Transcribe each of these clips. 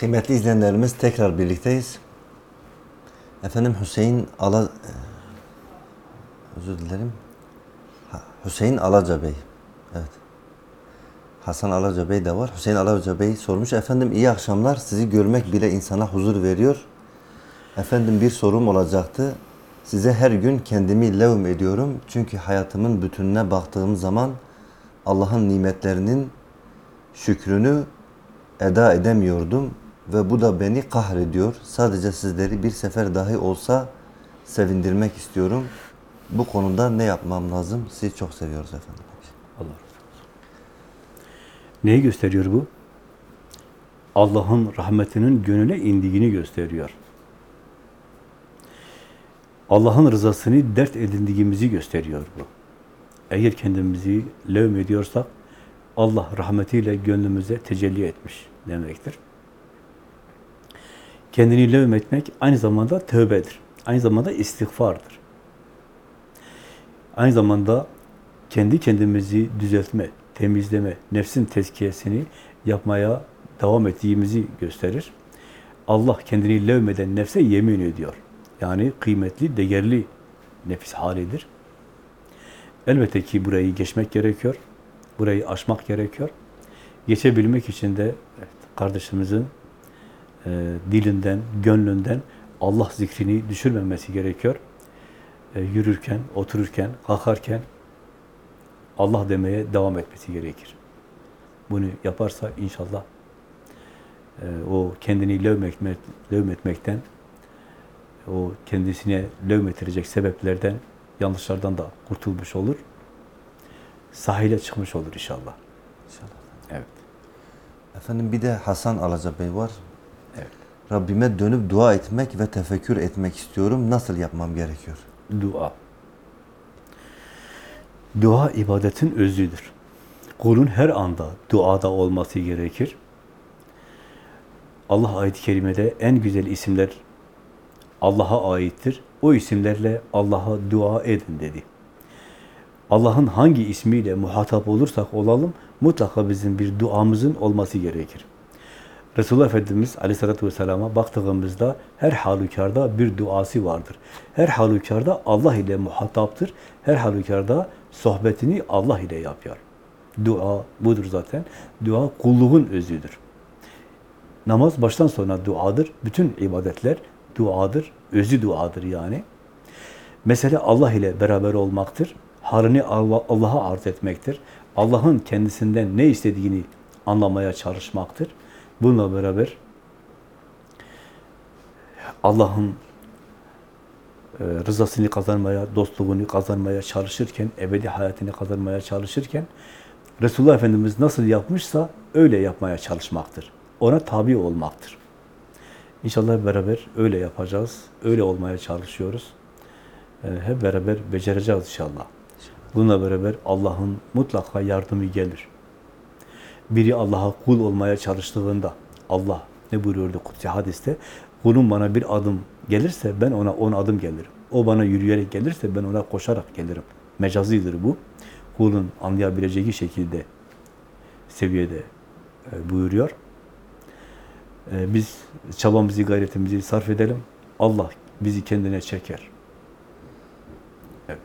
Kıymetli izleyenlerimiz tekrar birlikteyiz. Efendim Hüseyin Ala... Özür dilerim. Hüseyin Alaca Bey. Evet. Hasan Alaca Bey de var. Hüseyin Alaca Bey sormuş. Efendim iyi akşamlar. Sizi görmek bile insana huzur veriyor. Efendim bir sorum olacaktı. Size her gün kendimi levm ediyorum. Çünkü hayatımın bütününe baktığım zaman Allah'ın nimetlerinin şükrünü eda edemiyordum ve bu da beni kahrediyor. Sadece sizleri bir sefer dahi olsa sevindirmek istiyorum. Bu konuda ne yapmam lazım? Sizi çok seviyoruz efendim. Allah razı olsun. Neyi gösteriyor bu? Allah'ın rahmetinin gönüle indiğini gösteriyor. Allah'ın rızasını dert edindiğimizi gösteriyor bu. Eğer kendimizi levm ediyorsak, Allah rahmetiyle gönlümüze tecelli etmiş demektir. Kendini levm etmek aynı zamanda tövbedir. Aynı zamanda istiğfardır. Aynı zamanda kendi kendimizi düzeltme, temizleme, nefsin tezkiyesini yapmaya devam ettiğimizi gösterir. Allah kendini levmeden nefse yemin ediyor. Yani kıymetli, değerli nefis halidir. Elbette ki burayı geçmek gerekiyor. Burayı aşmak gerekiyor. Geçebilmek için de evet, kardeşimizin e, dilinden, gönlünden Allah zikrini düşürmemesi gerekiyor. E, yürürken, otururken, kalkarken Allah demeye devam etmesi gerekir. Bunu yaparsa inşallah e, o kendini levmetmek, levmetmekten, o kendisine levmettirecek sebeplerden, yanlışlardan da kurtulmuş olur. Sahile çıkmış olur inşallah. İnşallah. Evet. Efendim bir de Hasan Alaca Bey var. Evet. Rabbime dönüp dua etmek ve tefekkür etmek istiyorum. Nasıl yapmam gerekiyor? Dua. Dua ibadetin özüdür. Kulun her anda duada olması gerekir. Allah ayet-i kerimede en güzel isimler Allah'a aittir. O isimlerle Allah'a dua edin dedi. Allah'ın hangi ismiyle muhatap olursak olalım, mutlaka bizim bir duamızın olması gerekir. Resulullah Efendimiz Aleyhisselatü Vesselam'a baktığımızda her halükarda bir duası vardır. Her halükarda Allah ile muhataptır. Her halükarda sohbetini Allah ile yapıyor. Dua budur zaten. Dua kulluğun özüdür. Namaz baştan sona duadır. Bütün ibadetler duadır. Özü duadır yani. Mesele Allah ile beraber olmaktır. Halini Allah'a arz etmektir. Allah'ın kendisinden ne istediğini anlamaya çalışmaktır. Bununla beraber Allah'ın e, rızasını kazanmaya, dostluğunu kazanmaya çalışırken, ebedi hayatını kazanmaya çalışırken Resulullah Efendimiz nasıl yapmışsa öyle yapmaya çalışmaktır. Ona tabi olmaktır. İnşallah beraber öyle yapacağız. Öyle olmaya çalışıyoruz. E, hep beraber becereceğiz inşallah. Bununla beraber Allah'ın mutlaka yardımı gelir. Biri Allah'a kul olmaya çalıştığında Allah ne buyuruyordu Kutsi hadiste? Kulum bana bir adım gelirse ben ona on adım gelirim. O bana yürüyerek gelirse ben ona koşarak gelirim. Mecazidir bu. Kulun anlayabileceği şekilde seviyede e, buyuruyor. E, biz çabamızı, gayretimizi sarf edelim. Allah bizi kendine çeker. Evet.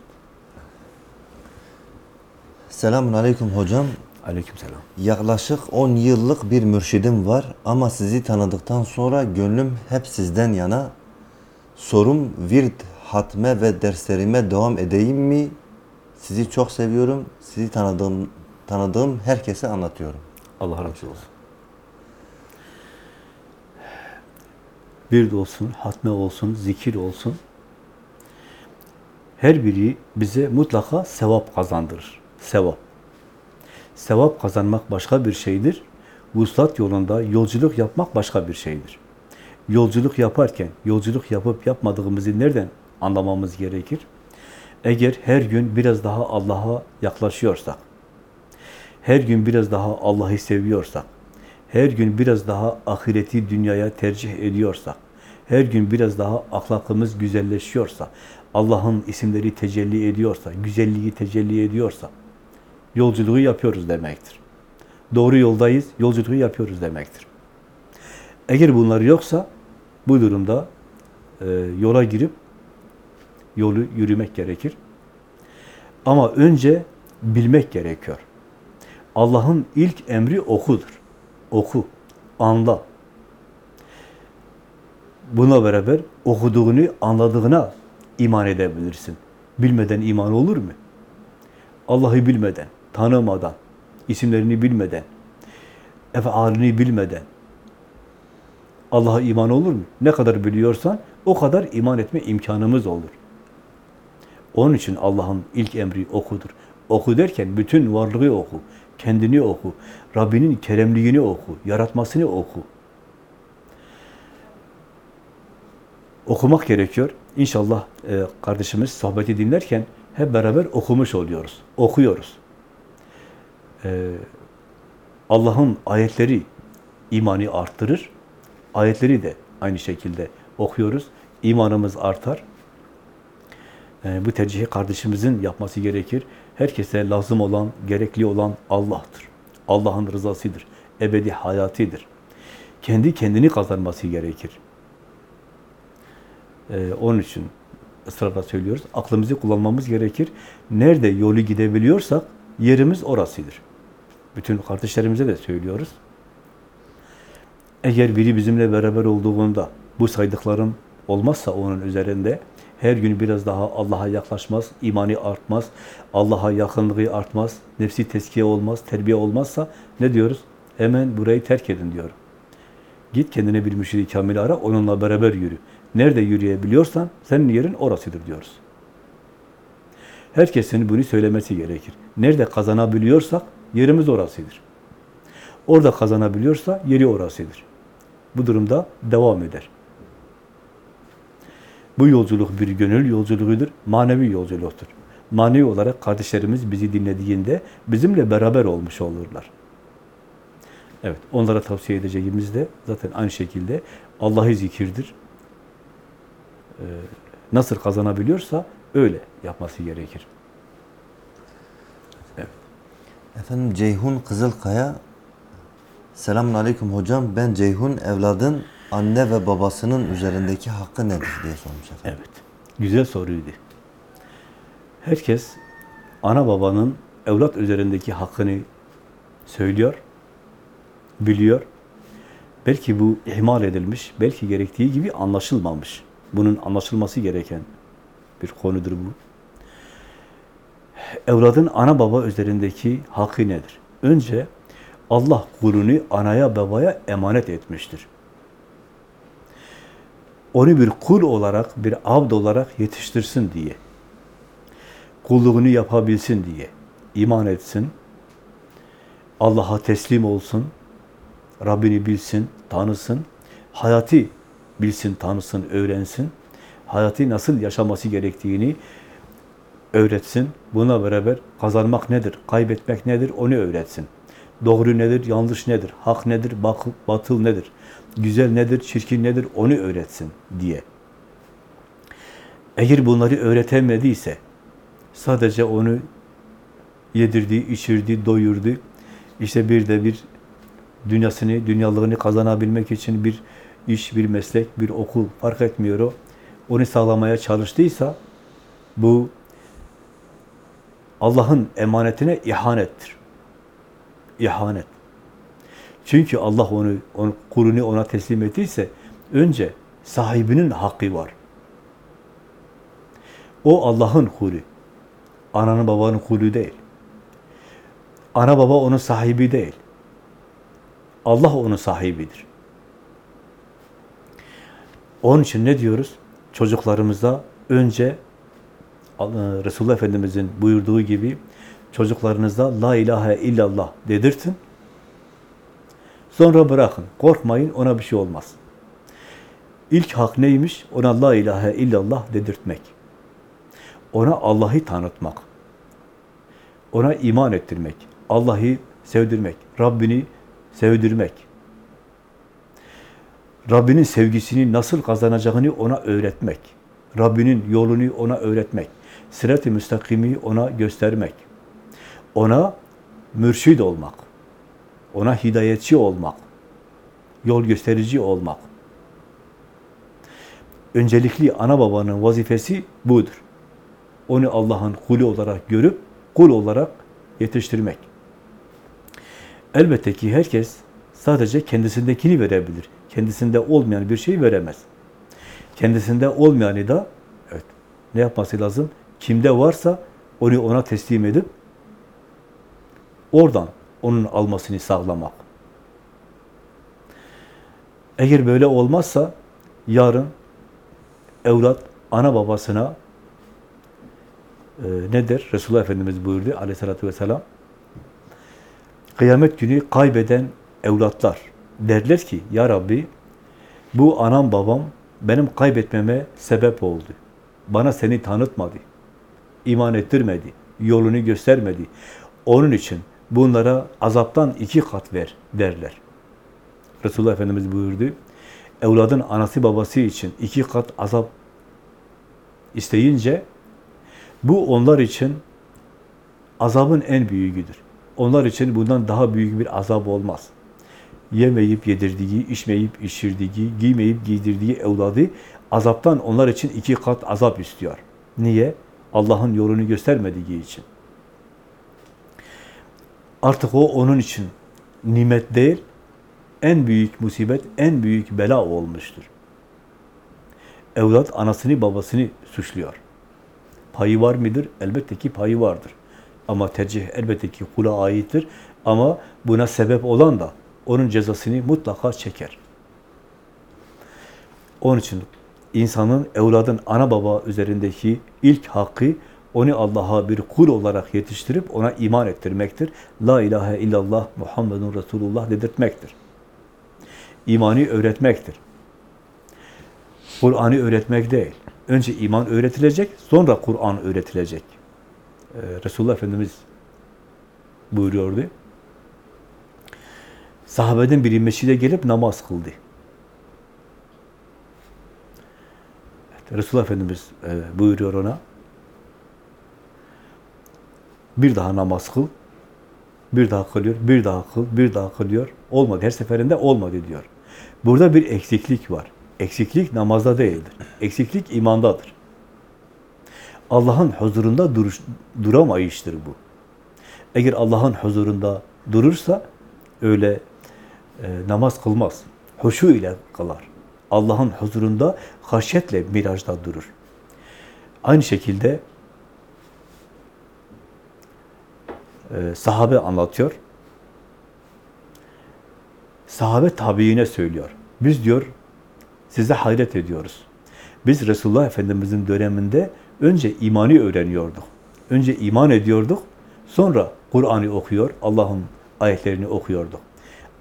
Selamun Aleyküm hocam. Aleykümselam. Yaklaşık 10 yıllık bir mürşidim var ama sizi tanıdıktan sonra gönlüm hep sizden yana. Sorum virt, hatme ve derslerime devam edeyim mi? Sizi çok seviyorum. Sizi tanıdığım tanıdığım herkese anlatıyorum. Allah razı olsun. Bir de olsun, hatme olsun, zikir olsun. Her biri bize mutlaka sevap kazandırır. Sevap. Sevap kazanmak başka bir şeydir. Vuslat yolunda yolculuk yapmak başka bir şeydir. Yolculuk yaparken, yolculuk yapıp yapmadığımızı nereden anlamamız gerekir? Eğer her gün biraz daha Allah'a yaklaşıyorsak, her gün biraz daha Allah'ı seviyorsak, her gün biraz daha ahireti dünyaya tercih ediyorsak, her gün biraz daha ahlakımız güzelleşiyorsa, Allah'ın isimleri tecelli ediyorsa, güzelliği tecelli ediyorsa, yolculuğu yapıyoruz demektir. Doğru yoldayız, yolculuğu yapıyoruz demektir. Eğer bunlar yoksa bu durumda e, yola girip yolu yürümek gerekir. Ama önce bilmek gerekiyor. Allah'ın ilk emri okudur. Oku, anla. Buna beraber okuduğunu, anladığına iman edebilirsin. Bilmeden iman olur mu? Allah'ı bilmeden, tanımadan, isimlerini bilmeden, efalini bilmeden Allah'a iman olur mu? Ne kadar biliyorsan o kadar iman etme imkanımız olur. Onun için Allah'ın ilk emri okudur. Oku derken bütün varlığı oku, kendini oku, Rabbinin keremliğini oku, yaratmasını oku. Okumak gerekiyor. İnşallah e, kardeşimiz sohbeti dinlerken hep beraber okumuş oluyoruz, okuyoruz. E, Allah'ın ayetleri imanı arttırır, ayetleri de aynı şekilde okuyoruz, imanımız artar. E, bu tercihi kardeşimizin yapması gerekir. Herkese lazım olan, gerekli olan Allah'tır. Allah'ın rızasıdır, ebedi hayatıdır. Kendi kendini kazanması gerekir. Ee, onun için ısrarla söylüyoruz. Aklımızı kullanmamız gerekir. Nerede yolu gidebiliyorsak yerimiz orasıdır. Bütün kardeşlerimize de söylüyoruz. Eğer biri bizimle beraber olduğunda bu saydıklarım olmazsa onun üzerinde her gün biraz daha Allah'a yaklaşmaz, imani artmaz, Allah'a yakınlığı artmaz, nefsi teskiye olmaz, terbiye olmazsa ne diyoruz? Hemen burayı terk edin diyorum. Git kendine bir müşri kamil ara, onunla beraber yürü. Nerede yürüyebiliyorsan senin yerin orasıdır diyoruz. Herkesin bunu söylemesi gerekir. Nerede kazanabiliyorsak yerimiz orasıdır. Orada kazanabiliyorsa yeri orasıdır. Bu durumda devam eder. Bu yolculuk bir gönül yolculuğudur, manevi yolculuktur. Manevi olarak kardeşlerimiz bizi dinlediğinde bizimle beraber olmuş olurlar. Evet, onlara tavsiye edeceğimiz de zaten aynı şekilde Allah'ı zikirdir. Ee, nasıl kazanabiliyorsa öyle yapması gerekir. Efendim Ceyhun Kızılkaya Selamun Aleyküm hocam. Ben Ceyhun evladın anne ve babasının üzerindeki hakkı nedir diye sormuş efendim. Evet, güzel soruydu. Herkes ana babanın evlat üzerindeki hakkını söylüyor, biliyor. Belki bu ihmal edilmiş, belki gerektiği gibi anlaşılmamış. Bunun anlaşılması gereken bir konudur bu. Evladın ana baba üzerindeki hakkı nedir? Önce Allah kulunu anaya babaya emanet etmiştir. Onu bir kul olarak, bir abd olarak yetiştirsin diye. Kulluğunu yapabilsin diye. iman etsin. Allah'a teslim olsun. Rabbini bilsin, tanısın. Hayatı bilsin, tanısın, öğrensin. Hayatı nasıl yaşaması gerektiğini öğretsin. Buna beraber kazanmak nedir, kaybetmek nedir onu öğretsin. Doğru nedir, yanlış nedir, hak nedir, batıl nedir, güzel nedir, çirkin nedir onu öğretsin diye. Eğer bunları öğretemediyse, sadece onu yedirdi, içirdi, doyurdu, işte bir de bir dünyasını, dünyalığını kazanabilmek için bir iş, bir meslek, bir okul fark etmiyor o. Onu sağlamaya çalıştıysa bu Allah'ın emanetine ihanettir. İhanet. Çünkü Allah onu, onu kulunu ona teslim ettiyse önce sahibinin hakkı var. O Allah'ın kulü. Ananın babanın kulü değil. Ana baba onun sahibi değil. Allah onun sahibidir. Onun için ne diyoruz? Çocuklarımıza önce Resulullah Efendimiz'in buyurduğu gibi çocuklarınıza la ilahe illallah dedirtin. Sonra bırakın. Korkmayın ona bir şey olmaz. İlk hak neymiş? Ona la ilahe illallah dedirtmek. Ona Allah'ı tanıtmak. Ona iman ettirmek. Allah'ı sevdirmek. Rabbini sevdirmek. Rabbinin sevgisini nasıl kazanacağını ona öğretmek. Rabbinin yolunu ona öğretmek. Sırat-ı müstakimi ona göstermek. Ona mürşid olmak. Ona hidayetçi olmak. yol gösterici olmak. Öncelikli ana babanın vazifesi budur. Onu Allah'ın kulü olarak görüp kul olarak yetiştirmek. Elbette ki herkes sadece kendisindekini verebilir. Kendisinde olmayan bir şey veremez. Kendisinde olmayanı da evet, ne yapması lazım? Kimde varsa onu ona teslim edip oradan onun almasını sağlamak. Eğer böyle olmazsa yarın evlat ana babasına e, ne der? Resulullah Efendimiz buyurdu aleyhissalatü vesselam kıyamet günü kaybeden evlatlar derler ki ya Rabbi bu anam babam benim kaybetmeme sebep oldu. Bana seni tanıtmadı. İman ettirmedi. Yolunu göstermedi. Onun için bunlara azaptan iki kat ver derler. Resulullah Efendimiz buyurdu. Evladın anası babası için iki kat azap isteyince bu onlar için azabın en büyüğüdür. Onlar için bundan daha büyük bir azap olmaz. Yemeyip yedirdiği, içmeyip içirdiği, giymeyip giydirdiği evladı azaptan onlar için iki kat azap istiyor. Niye? Allah'ın yolunu göstermediği için. Artık o onun için nimet değil, en büyük musibet, en büyük bela olmuştur. Evlat anasını babasını suçluyor. Payı var mıdır? Elbette ki payı vardır. Ama tercih elbette ki kula aittir. Ama buna sebep olan da onun cezasını mutlaka çeker. Onun için insanın, evladın ana baba üzerindeki ilk hakkı onu Allah'a bir kul olarak yetiştirip ona iman ettirmektir. La ilahe illallah Muhammedun Resulullah dedirtmektir. İmanı öğretmektir. Kur'an'ı öğretmek değil. Önce iman öğretilecek, sonra Kur'an öğretilecek. Ee, Resulullah Efendimiz buyuruyordu. Sahabeden biri mescide gelip namaz kıldı. Resulullah Efendimiz e, buyuruyor ona. Bir daha namaz kıl. Bir daha kılıyor, bir daha kıl, bir daha kılıyor. Olmadı. Her seferinde olmadı diyor. Burada bir eksiklik var. Eksiklik namazda değildir. Eksiklik imandadır. Allah'ın huzurunda duruş, duramayıştır bu. Eğer Allah'ın huzurunda durursa öyle e, namaz kılmaz. Huşu ile kılar. Allah'ın huzurunda haşyetle mirajda durur. Aynı şekilde e, sahabe anlatıyor. Sahabe tabiine söylüyor. Biz diyor size hayret ediyoruz. Biz Resulullah Efendimiz'in döneminde önce imani öğreniyorduk. Önce iman ediyorduk. Sonra Kur'an'ı okuyor, Allah'ın ayetlerini okuyorduk.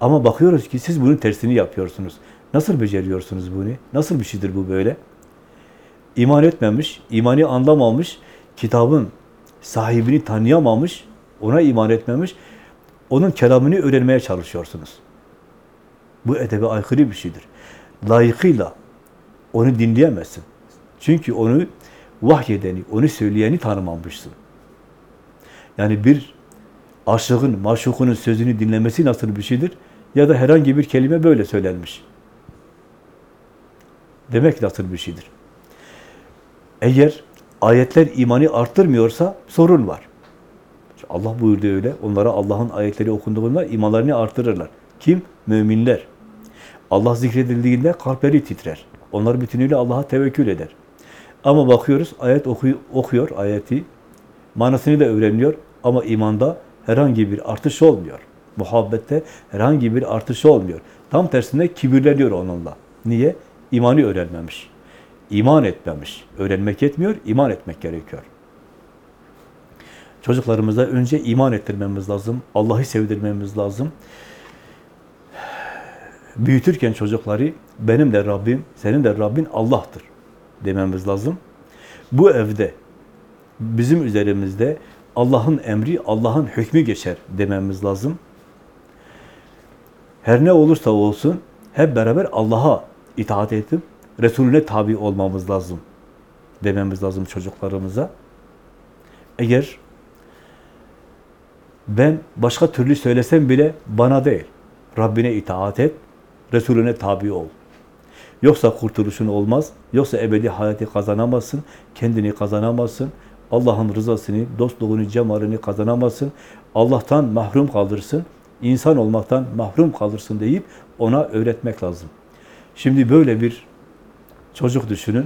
Ama bakıyoruz ki siz bunun tersini yapıyorsunuz. Nasıl beceriyorsunuz bunu? Nasıl bir şeydir bu böyle? İman etmemiş, imani anlamamış, kitabın sahibini tanıyamamış, ona iman etmemiş, onun kelamını öğrenmeye çalışıyorsunuz. Bu edebe aykırı bir şeydir. Layıkıyla onu dinleyemezsin. Çünkü onu vahyedeni, onu söyleyeni tanımamışsın. Yani bir aşığın, maşukunun sözünü dinlemesi nasıl bir şeydir? Ya da herhangi bir kelime böyle söylenmiş. Demek nasıl bir şeydir? Eğer ayetler imanı arttırmıyorsa sorun var. Allah buyurdu öyle. Onlara Allah'ın ayetleri okunduğunda imanlarını artırırlar. Kim? Müminler. Allah zikredildiğinde kalpleri titrer. Onlar bütünüyle Allah'a tevekkül eder. Ama bakıyoruz ayet okuyor, okuyor ayeti. Manasını da öğreniyor ama imanda herhangi bir artış olmuyor. Muhabbette herhangi bir artış olmuyor. Tam tersine kibirleniyor onunla. Niye? İmanı öğrenmemiş. İman etmemiş. Öğrenmek yetmiyor, iman etmek gerekiyor. Çocuklarımıza önce iman ettirmemiz lazım. Allah'ı sevdirmemiz lazım. Büyütürken çocukları benim de Rabbim, senin de Rabbin Allah'tır dememiz lazım. Bu evde bizim üzerimizde Allah'ın emri, Allah'ın hükmü geçer dememiz lazım. Her ne olursa olsun hep beraber Allah'a itaat edip Resulüne tabi olmamız lazım dememiz lazım çocuklarımıza. Eğer ben başka türlü söylesem bile bana değil, Rabbine itaat et, Resulüne tabi ol. Yoksa kurtuluşun olmaz. Yoksa ebedi hayatı kazanamazsın. Kendini kazanamazsın. Allah'ın rızasını, dostluğunu, cemalini kazanamazsın. Allah'tan mahrum kalırsın. İnsan olmaktan mahrum kalırsın deyip ona öğretmek lazım. Şimdi böyle bir çocuk düşünün.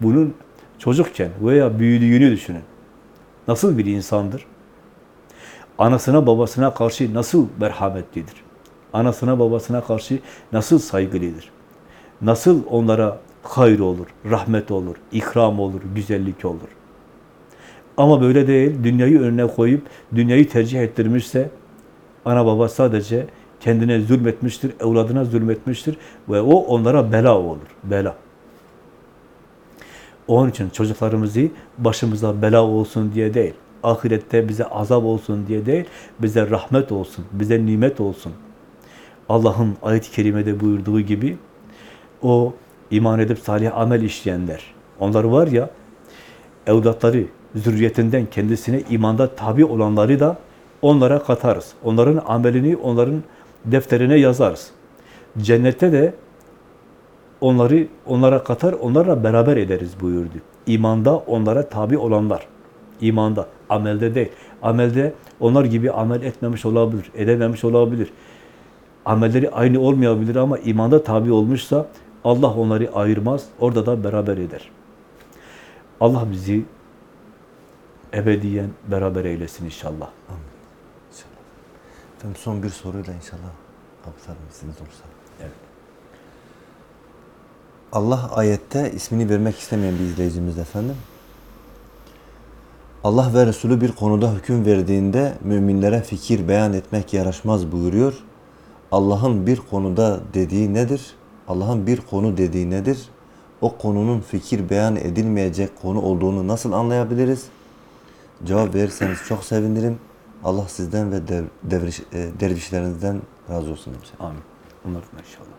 Bunun çocukken veya büyüdüğünü düşünün. Nasıl bir insandır? Anasına babasına karşı nasıl merhametlidir? Anasına babasına karşı nasıl saygılıdır? Nasıl onlara hayır olur, rahmet olur, ikram olur, güzellik olur? Ama böyle değil, dünyayı önüne koyup dünyayı tercih ettirmişse ana baba sadece kendine zulmetmiştir, evladına zulmetmiştir ve o onlara bela olur, bela. Onun için çocuklarımızı başımıza bela olsun diye değil, ahirette bize azap olsun diye değil, bize rahmet olsun, bize nimet olsun. Allah'ın ayet-i kerimede buyurduğu gibi o iman edip salih amel işleyenler, onlar var ya, evlatları, zürriyetinden kendisine imanda tabi olanları da onlara katarız. Onların amelini onların defterine yazarız. Cennette de onları onlara katar, onlarla beraber ederiz buyurdu. İmanda onlara tabi olanlar. İmanda, amelde değil. Amelde onlar gibi amel etmemiş olabilir, edememiş olabilir. Amelleri aynı olmayabilir ama imanda tabi olmuşsa Allah onları ayırmaz, orada da beraber eder. Allah bizi ebediyen beraber eylesin inşallah. İnşallah. Efendim son bir soruyla inşallah kapatalım izniniz olursa. Evet. Allah ayette ismini vermek istemeyen bir izleyicimiz efendim. Allah ve Resulü bir konuda hüküm verdiğinde müminlere fikir beyan etmek yaraşmaz buyuruyor. Allah'ın bir konuda dediği nedir? Allah'ın bir konu dediği nedir? O konunun fikir beyan edilmeyecek konu olduğunu nasıl anlayabiliriz? Cevap verirseniz çok sevinirim. Allah sizden ve dev, devriş, e, dervişlerinizden razı olsun. demiş. Amin. Onlardan inşallah.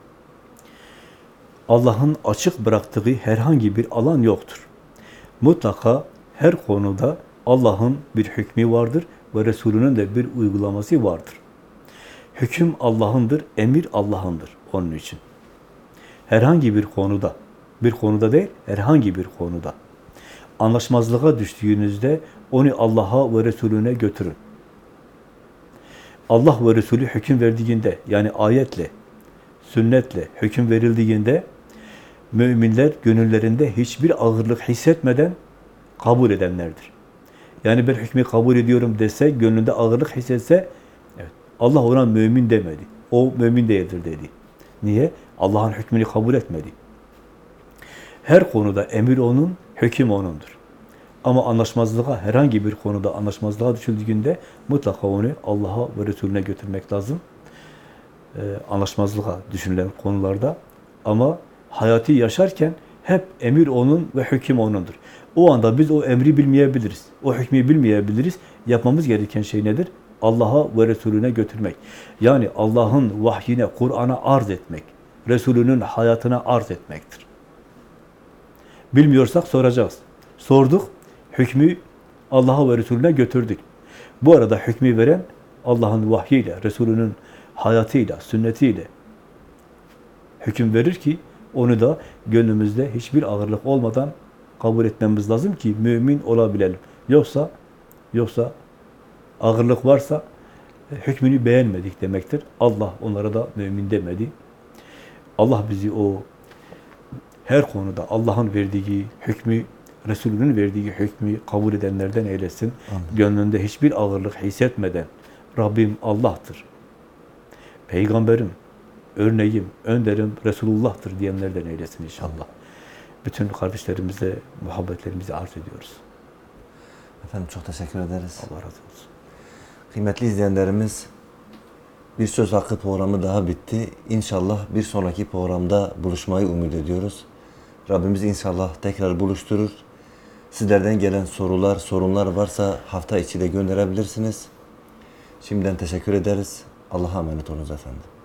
Allah'ın açık bıraktığı herhangi bir alan yoktur. Mutlaka her konuda Allah'ın bir hükmü vardır ve Resulünün de bir uygulaması vardır. Hüküm Allah'ındır, emir Allah'ındır onun için. Herhangi bir konuda, bir konuda değil, herhangi bir konuda anlaşmazlığa düştüğünüzde onu Allah'a ve Resulüne götürün. Allah ve Resulü hüküm verdiğinde, yani ayetle, sünnetle hüküm verildiğinde, müminler gönüllerinde hiçbir ağırlık hissetmeden kabul edenlerdir. Yani ben hükmü kabul ediyorum dese, gönlünde ağırlık hissetse, evet, Allah ona mümin demedi. O mümin değildir dedi. Niye? Allah'ın hükmünü kabul etmedi. Her konuda emir onun, hüküm onundur. Ama anlaşmazlığa, herhangi bir konuda anlaşmazlığa düşüldüğünde mutlaka onu Allah'a ve Resulüne götürmek lazım. Ee, anlaşmazlığa düşünülen konularda. Ama hayatı yaşarken hep emir onun ve hüküm onundur. O anda biz o emri bilmeyebiliriz. O hükmü bilmeyebiliriz. Yapmamız gereken şey nedir? Allah'a ve Resulüne götürmek. Yani Allah'ın vahyine, Kur'an'a arz etmek. Resulünün hayatına arz etmektir. Bilmiyorsak soracağız. Sorduk, hükmü Allah'a ve Resulüne götürdük. Bu arada hükmü veren Allah'ın vahyiyle, Resulünün hayatıyla, sünnetiyle hüküm verir ki onu da gönlümüzde hiçbir ağırlık olmadan kabul etmemiz lazım ki mümin olabilelim. Yoksa yoksa ağırlık varsa e, hükmünü beğenmedik demektir. Allah onlara da mümin demedi. Allah bizi o her konuda Allah'ın verdiği hükmü, Resulünün verdiği hükmü kabul edenlerden eylesin. Amin. Gönlünde hiçbir ağırlık hissetmeden Rabbim Allah'tır. Peygamberim, örneğim, önderim Resulullah'tır diyenlerden eylesin inşallah. Bütün kardeşlerimize muhabbetlerimizi arz ediyoruz. Efendim çok teşekkür ederiz. Allah razı olsun. Kıymetli izleyenlerimiz, bir söz hakkı programı daha bitti. İnşallah bir sonraki programda buluşmayı umut ediyoruz. Rabbimiz inşallah tekrar buluşturur. Sizlerden gelen sorular, sorunlar varsa hafta içi de gönderebilirsiniz. Şimdiden teşekkür ederiz. Allah'a emanet olunuz efendim.